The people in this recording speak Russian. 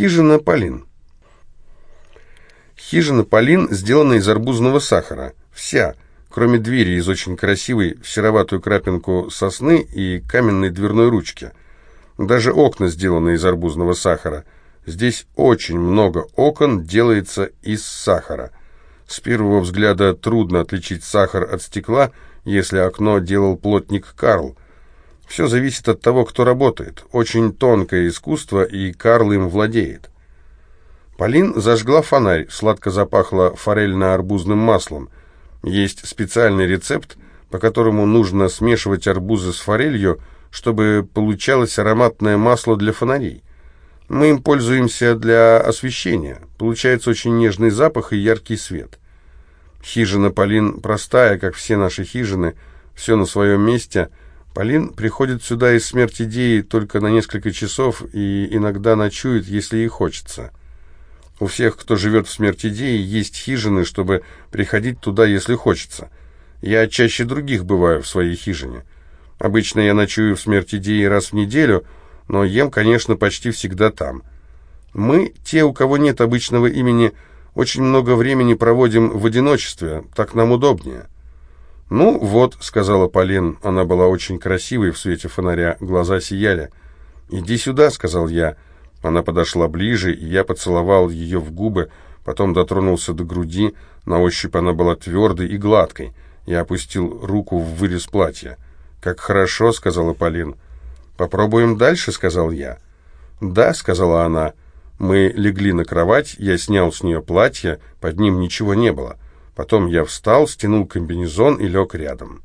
Хижина Полин. Хижина Полин сделана из арбузного сахара. Вся, кроме двери из очень красивой в сероватую крапинку сосны и каменной дверной ручки. Даже окна сделаны из арбузного сахара. Здесь очень много окон делается из сахара. С первого взгляда трудно отличить сахар от стекла, если окно делал плотник Карл. Все зависит от того, кто работает. Очень тонкое искусство, и Карл им владеет. Полин зажгла фонарь, сладко запахло форельно-арбузным маслом. Есть специальный рецепт, по которому нужно смешивать арбузы с форелью, чтобы получалось ароматное масло для фонарей. Мы им пользуемся для освещения. Получается очень нежный запах и яркий свет. Хижина Полин простая, как все наши хижины, все на своем месте – Полин приходит сюда из смерти Деи только на несколько часов и иногда ночует, если ей хочется. У всех, кто живет в смерти Деи, есть хижины, чтобы приходить туда, если хочется. Я чаще других бываю в своей хижине. Обычно я ночую в смерти Деи раз в неделю, но ем, конечно, почти всегда там. Мы, те, у кого нет обычного имени, очень много времени проводим в одиночестве, так нам удобнее. «Ну вот», — сказала Полин, она была очень красивой в свете фонаря, глаза сияли. «Иди сюда», — сказал я. Она подошла ближе, и я поцеловал ее в губы, потом дотронулся до груди, на ощупь она была твердой и гладкой. Я опустил руку в вырез платья. «Как хорошо», — сказала Полин. «Попробуем дальше», — сказал я. «Да», — сказала она. Мы легли на кровать, я снял с нее платье, под ним ничего не было. Потом я встал, стянул комбинезон и лег рядом.